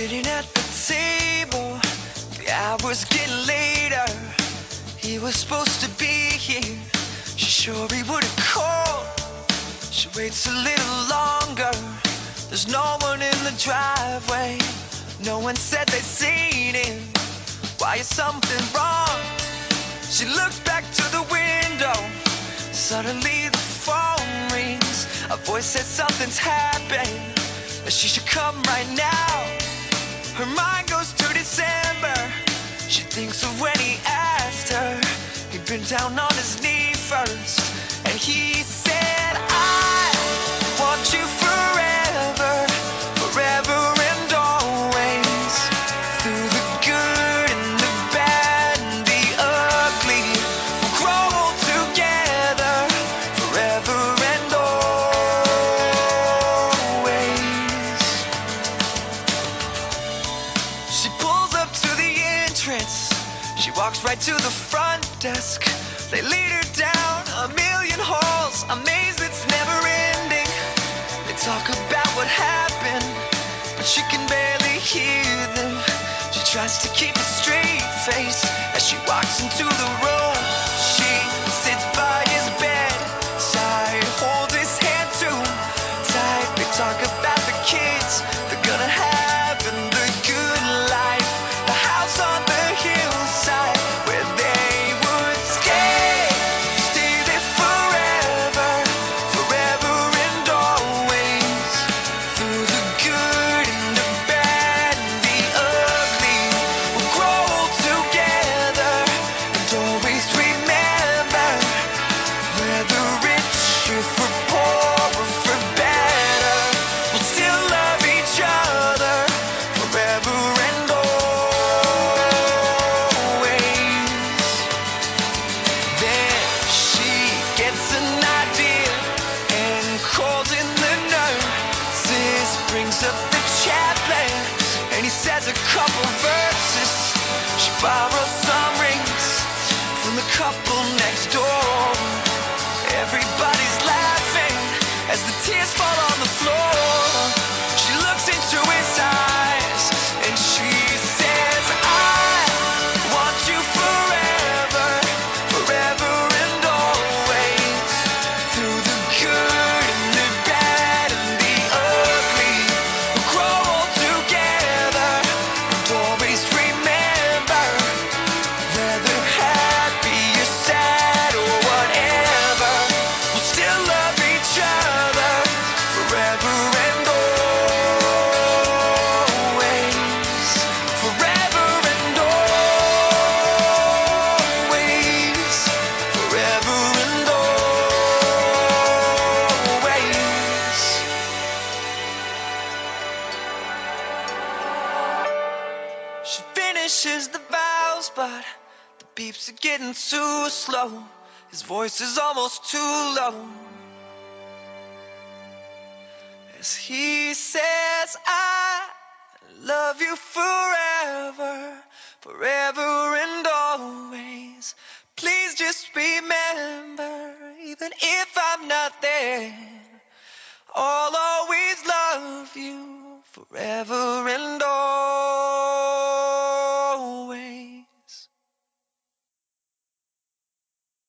Sitting at the table, the hours get later. He was supposed to be here. She's sure he would have called. She waits a little longer. There's no one in the driveway. No one said they'd seen him. Why is something wrong? She looks back to the window. Suddenly the phone rings. A voice says something's happened. That she should come right now. He said, I want you forever, forever and always. Through the good and the bad and the ugly. We'll grow together, forever and always. She pulls up to the entrance. She walks right to the front desk. They lead her down a million halls. A maze that's never ending. They talk about what happened, but she can barely hear them. She tries to keep a straight face as she walks into the room. She sits by his bed, side, holds his hand too tight. They talk about the chaplain, and he says a couple verses. She borrows some rings from the couple next door. Everybody's laughing as the tears fall on the She finishes the vows, but the beeps are getting too slow. His voice is almost too low. As he says, I love you forever, forever and always. Please just remember, even if I'm not there, I'll always love you forever